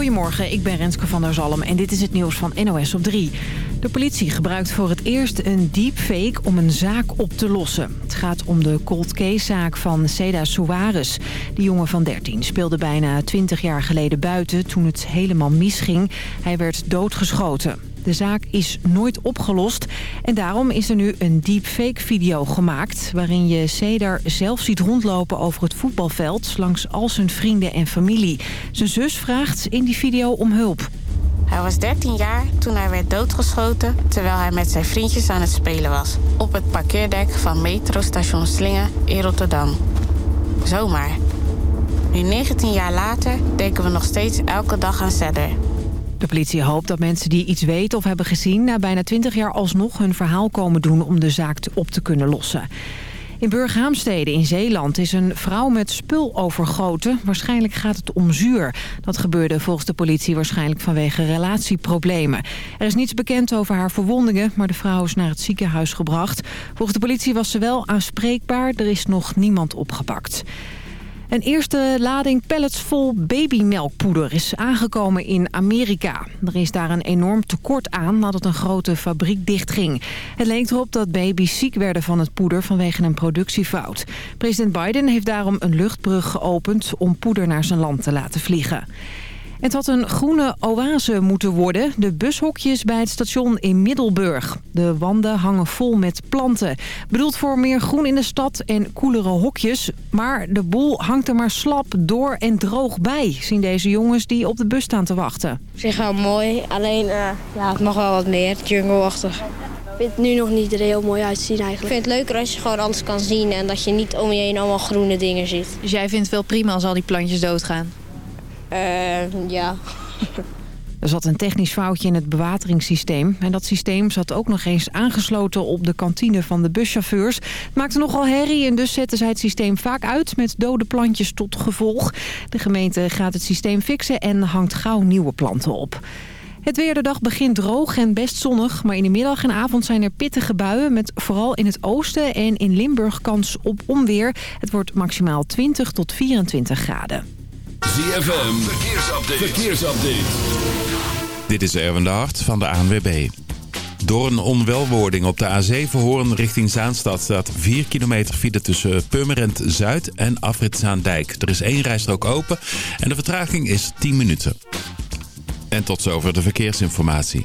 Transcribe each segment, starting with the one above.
Goedemorgen, ik ben Renske van der Zalm en dit is het nieuws van NOS op 3. De politie gebruikt voor het eerst een deepfake om een zaak op te lossen. Het gaat om de cold case-zaak van Seda Suarez. Die jongen van 13 speelde bijna 20 jaar geleden buiten toen het helemaal misging. Hij werd doodgeschoten. De zaak is nooit opgelost en daarom is er nu een deepfake-video gemaakt... waarin je Cedar zelf ziet rondlopen over het voetbalveld... langs al zijn vrienden en familie. Zijn zus vraagt in die video om hulp. Hij was 13 jaar toen hij werd doodgeschoten... terwijl hij met zijn vriendjes aan het spelen was. Op het parkeerdek van metrostation Slingen in Rotterdam. Zomaar. Nu 19 jaar later denken we nog steeds elke dag aan Cedar... De politie hoopt dat mensen die iets weten of hebben gezien... na bijna 20 jaar alsnog hun verhaal komen doen om de zaak op te kunnen lossen. In Burghaamstede in Zeeland is een vrouw met spul overgoten. Waarschijnlijk gaat het om zuur. Dat gebeurde volgens de politie waarschijnlijk vanwege relatieproblemen. Er is niets bekend over haar verwondingen, maar de vrouw is naar het ziekenhuis gebracht. Volgens de politie was ze wel aanspreekbaar. Er is nog niemand opgepakt. Een eerste lading pallets vol babymelkpoeder is aangekomen in Amerika. Er is daar een enorm tekort aan nadat een grote fabriek dichtging. Het leek erop dat baby's ziek werden van het poeder vanwege een productiefout. President Biden heeft daarom een luchtbrug geopend om poeder naar zijn land te laten vliegen. Het had een groene oase moeten worden, de bushokjes bij het station in Middelburg. De wanden hangen vol met planten. Bedoeld voor meer groen in de stad en koelere hokjes. Maar de boel hangt er maar slap, door en droog bij, zien deze jongens die op de bus staan te wachten. Op zich wel mooi, alleen uh, ja, het mag wel wat meer, jungleachtig. Ik vind het nu nog niet er heel mooi uitzien eigenlijk. Ik vind het leuker als je gewoon alles kan zien en dat je niet om je heen allemaal groene dingen ziet. Dus jij vindt het wel prima als al die plantjes doodgaan? Uh, ja. Er zat een technisch foutje in het bewateringssysteem. En dat systeem zat ook nog eens aangesloten op de kantine van de buschauffeurs. Het maakte nogal herrie en dus zetten zij het systeem vaak uit... met dode plantjes tot gevolg. De gemeente gaat het systeem fixen en hangt gauw nieuwe planten op. Het weer de dag begint droog en best zonnig. Maar in de middag en avond zijn er pittige buien... met vooral in het oosten en in Limburg kans op onweer. Het wordt maximaal 20 tot 24 graden. ZFM, verkeersupdate. verkeersupdate. Dit is Erwin de Hart van de ANWB. Door een onwelwording op de A7 Hoorn richting Zaanstad staat 4 kilometer file tussen Purmerend Zuid en Afrit Zaandijk. Er is één rijstrook open en de vertraging is 10 minuten. En tot zover de verkeersinformatie.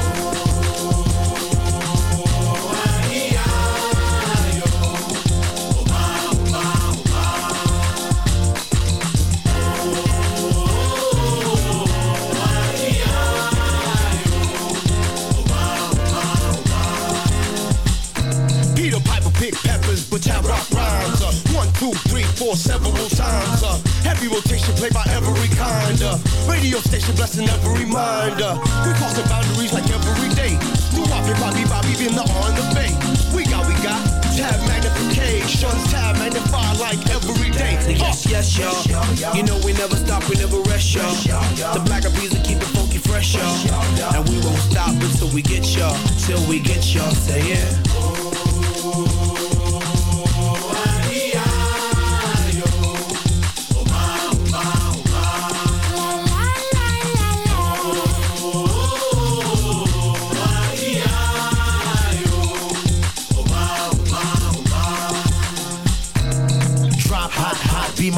Radio station blessing every mind. Uh, we crossing boundaries like every day. Do wop, bobby, bobby, leaving the on the bay. We got, we got tab magnification, tab magnify like every day. Yes, yes, y'all. You know we never stop, we never rest, y'all. The Black Eyed Peas will keep it funky fresh, y'all. And we won't stop until we get y'all, till we get y'all. Say yeah.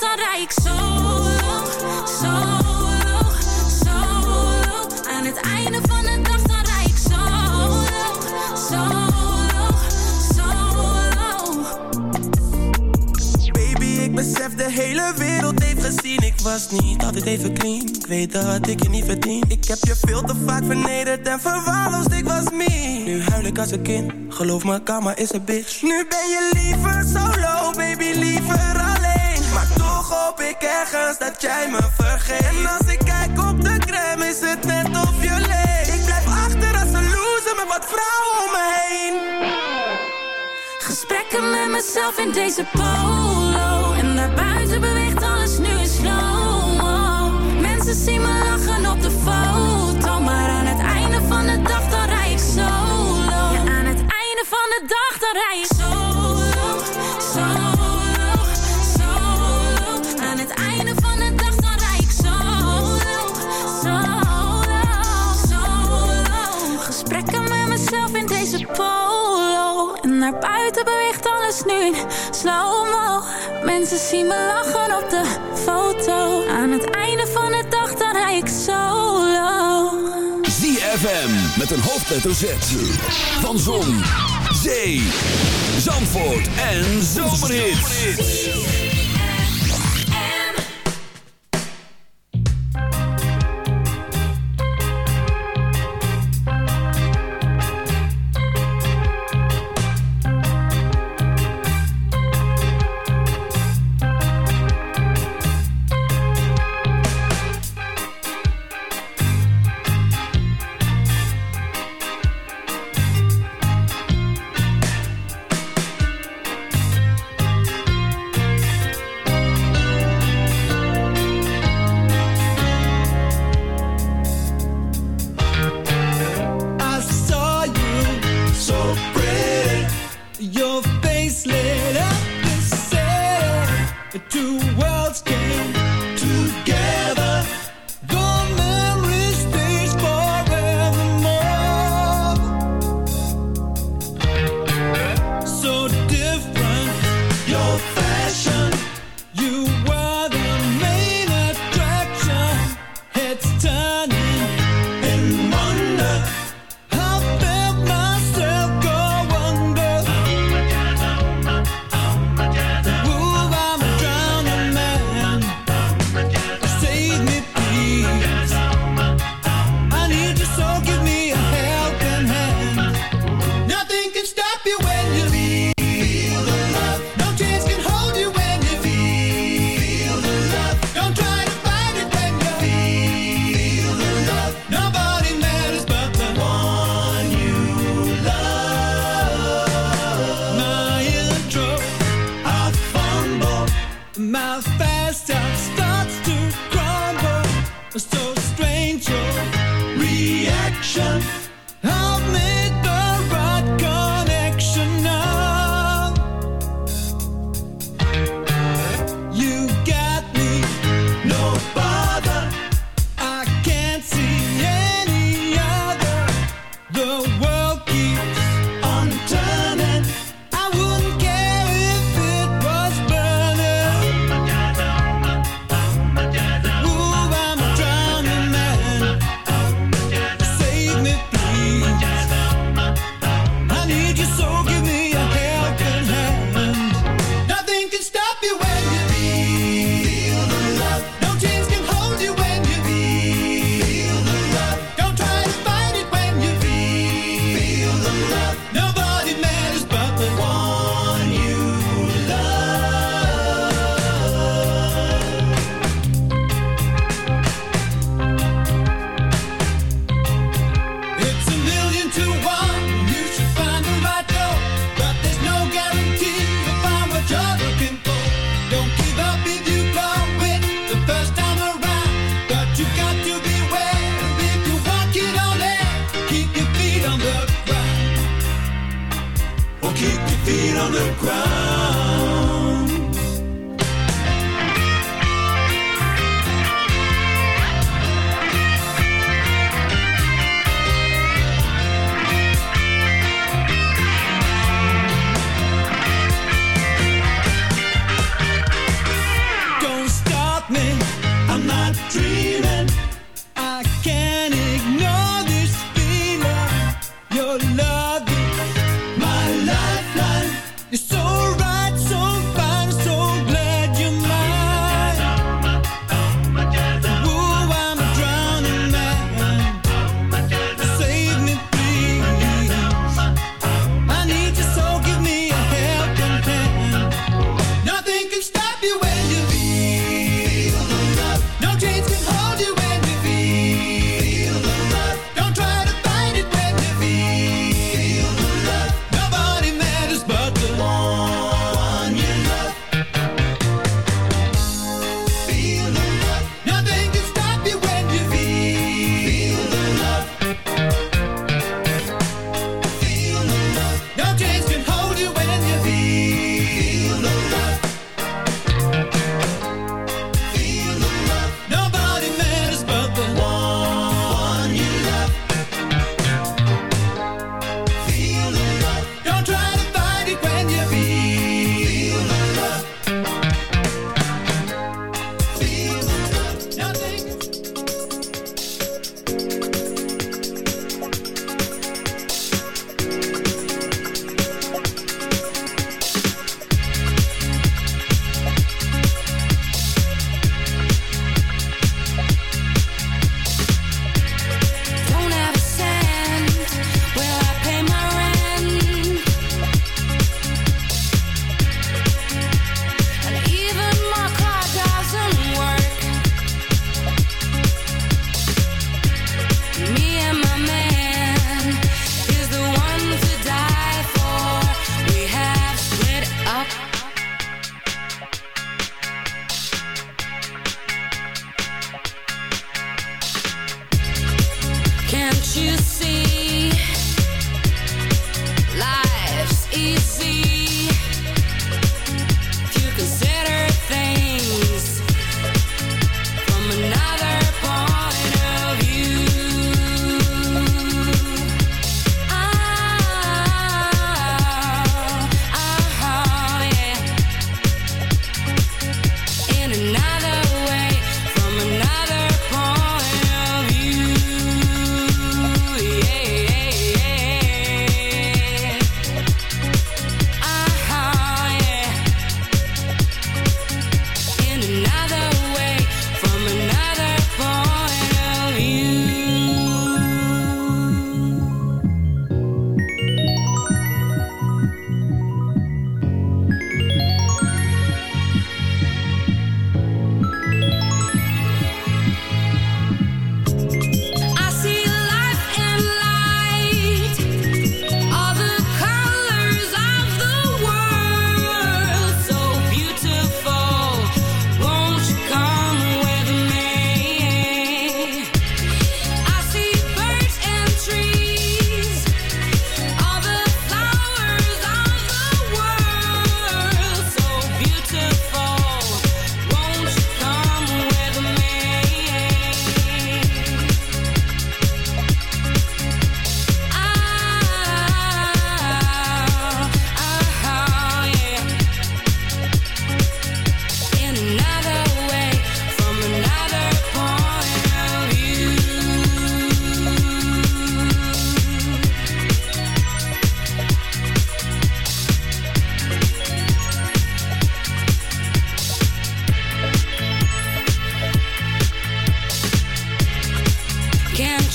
dan rij ik solo Solo, solo Aan het einde van de dag dan rij ik solo Solo, solo Baby, ik besef de hele wereld heeft gezien. Ik was niet altijd even clean. Ik weet dat ik je niet verdien. Ik heb je veel te vaak vernederd en verwaarloosd. Ik was me Nu huil ik als een kind. Geloof me, karma is een bitch. Nu ben je liever solo, baby, liever alleen hoop ik ergens dat jij me vergeet. En als ik kijk op de crème is het net of je Ik blijf achter als een loser met wat vrouwen om me heen. Gesprekken met mezelf in deze polo. En daarbuiten beweegt alles nu in slow-mo. Mensen zien me lachen op de foto polo. En naar buiten beweegt alles nu. In slow-mo. Mensen zien me lachen op de foto. Aan het einde van de dag dan rij ik solo. ZFM met een hoofdletter Z. Van Zon, Zee, Zandvoort en Zomerhits.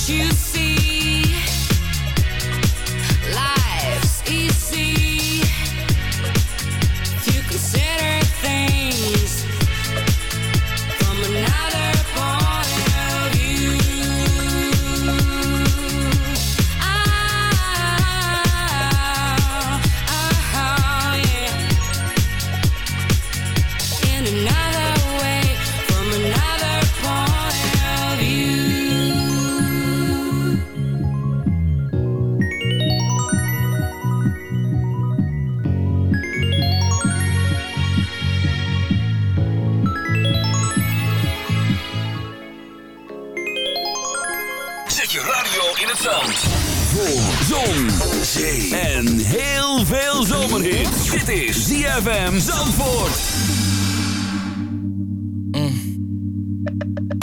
you see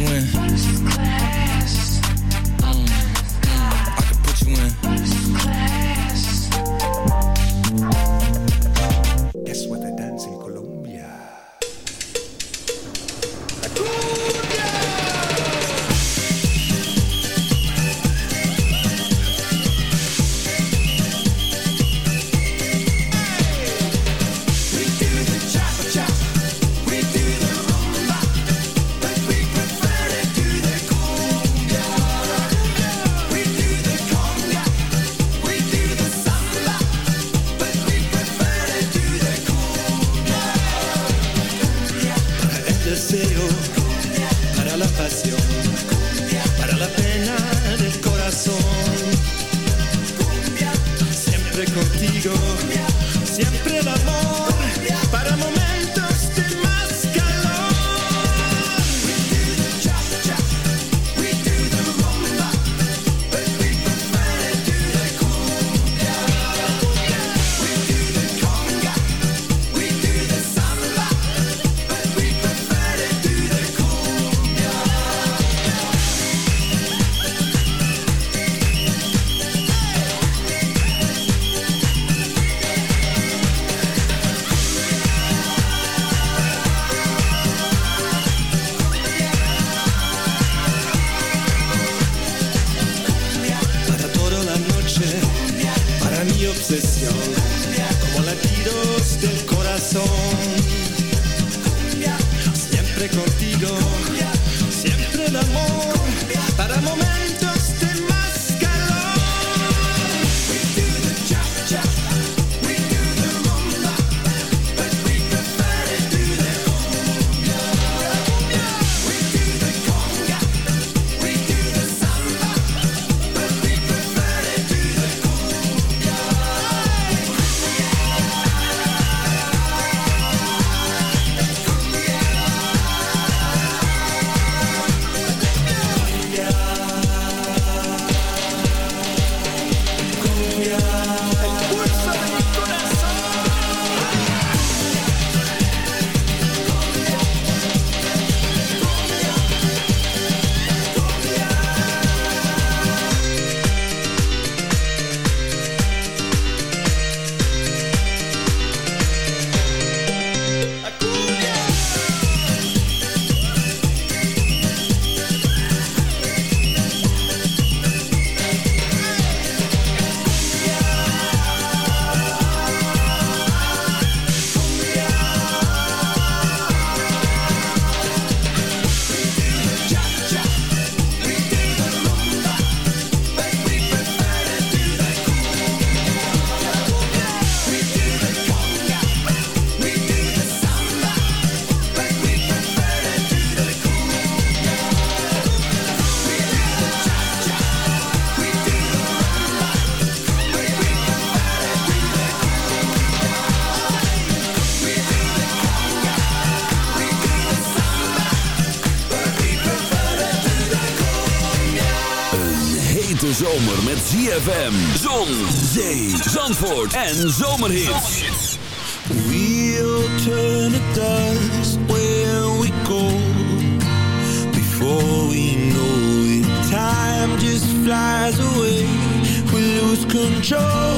And ZFM, Zon, Zee, Zandvoort en Zomerhit. We'll turn it dust where we go. Before we know it, time just flies away. We lose control.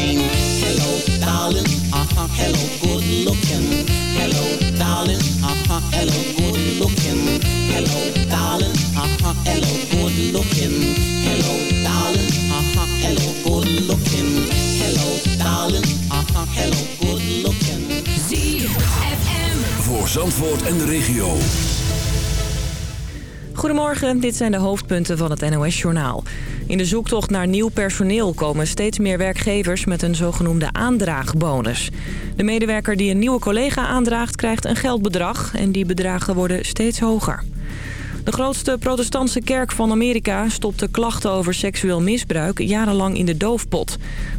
hello, darling, uh-huh, hello, good looking. Hello, darling, uh-huh, hello, good looking. Hello, darling, uh-huh, hello, good looking. Hello, darling, uh-huh, hello, good looking. Hello, darling, uh-huh, hello, good looking. ZFM. Voor Zandvoort en de regio. Goedemorgen, dit zijn de hoofdpunten van het NOS-journaal. In de zoektocht naar nieuw personeel komen steeds meer werkgevers met een zogenoemde aandraagbonus. De medewerker die een nieuwe collega aandraagt krijgt een geldbedrag en die bedragen worden steeds hoger. De grootste protestantse kerk van Amerika stopte klachten over seksueel misbruik jarenlang in de doofpot.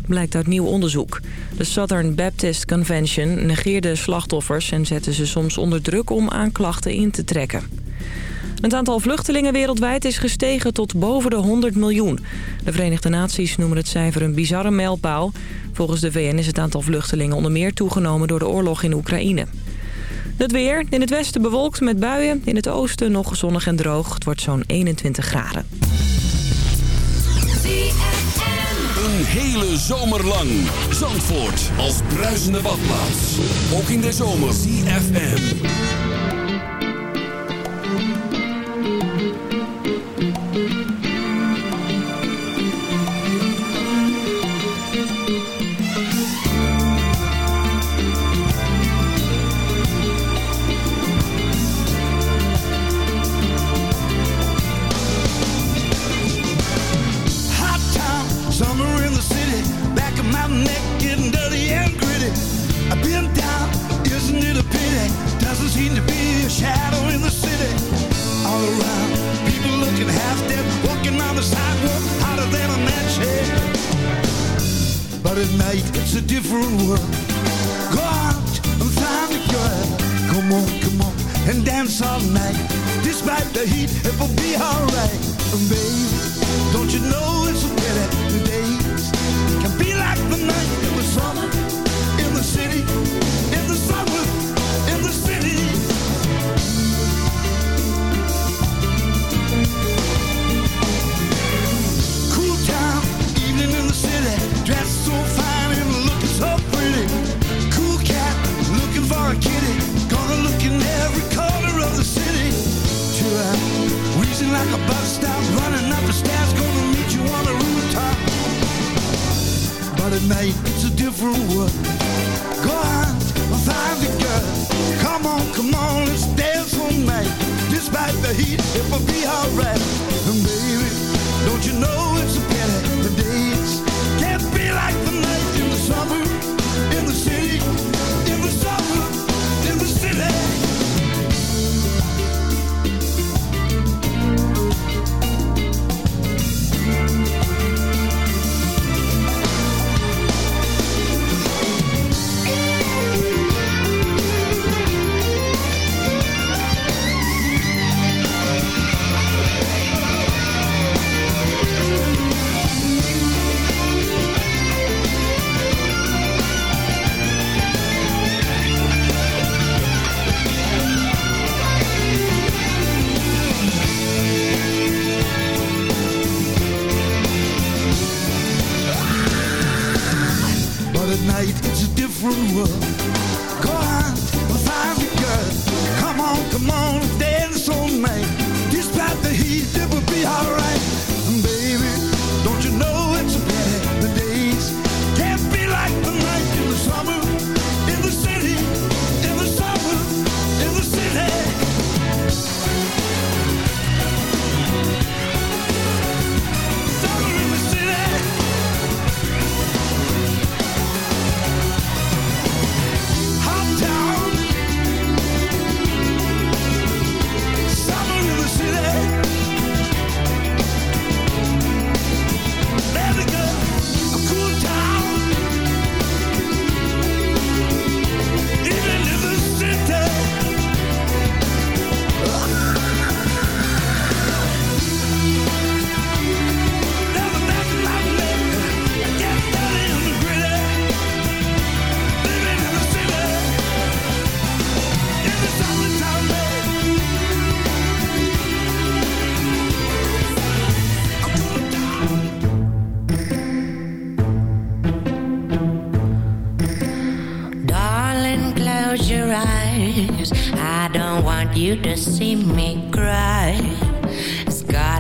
Blijkt uit nieuw onderzoek. De Southern Baptist Convention negeerde slachtoffers en zette ze soms onder druk om aanklachten in te trekken. Het aantal vluchtelingen wereldwijd is gestegen tot boven de 100 miljoen. De Verenigde Naties noemen het cijfer een bizarre mijlpaal. Volgens de VN is het aantal vluchtelingen onder meer toegenomen door de oorlog in Oekraïne. Het weer. In het westen bewolkt met buien. In het oosten nog zonnig en droog. Het wordt zo'n 21 graden. Een hele zomer lang. Zandvoort als bruisende badplaats. Ook in de zomer. CFM.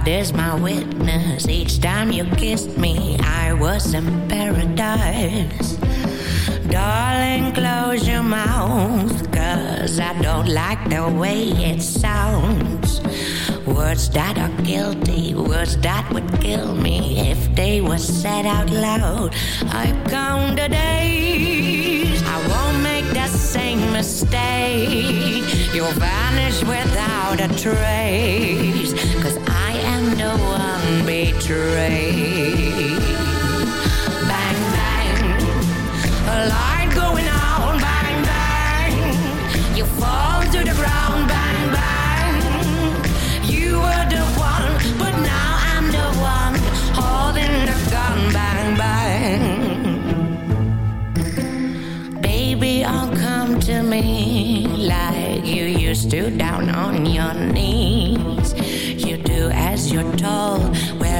God is my witness, each time you kissed me, I was in paradise. Darling, close your mouth, cause I don't like the way it sounds. Words that are guilty, words that would kill me if they were said out loud. I count the days, I won't make the same mistake. You'll vanish without a trace, cause Bang, bang, a light going on, bang, bang. You fall to the ground, bang, bang. You were the one, but now I'm the one holding the gun, bang, bang. Baby, oh come to me like you used to down on your knees. You do as you're told,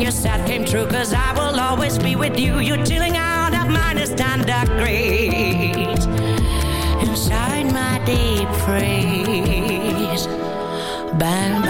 Everything you said came true, cause I will always be with you. You're chilling out at minus 10 degrees. Inside my deep freeze. Bang, bang.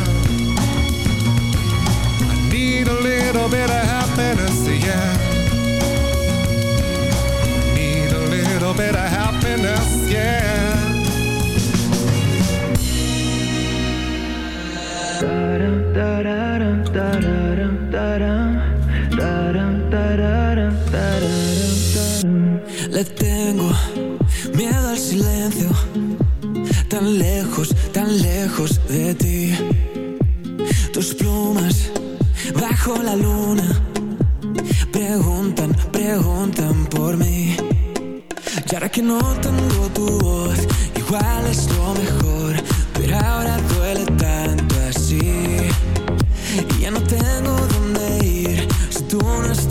Little bit of happiness, yeah. Need a little bit of happiness, yeah. Le tengo miedo al silencio, tan lejos, tan lejos de ti. Tus plumas bajo la luna. Preguntan, preguntan por mí. Y ahora que no tengo tu voz, igual es lo mejor. Pero ahora duele tanto así. Y ya no tengo dónde ir si tú no estás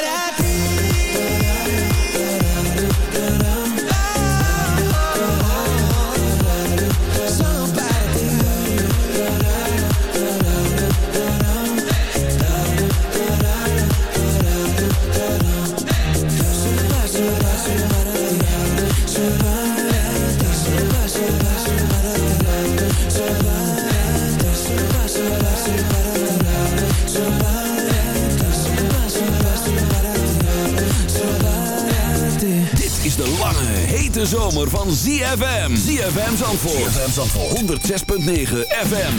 hete zomer van ZFM. ZFM Zandvoort. ZFM Zandvoort. 106.9 FM.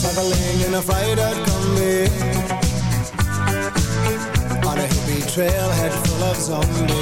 Traveling in a freighter combi On a hippie trailhead full of zombies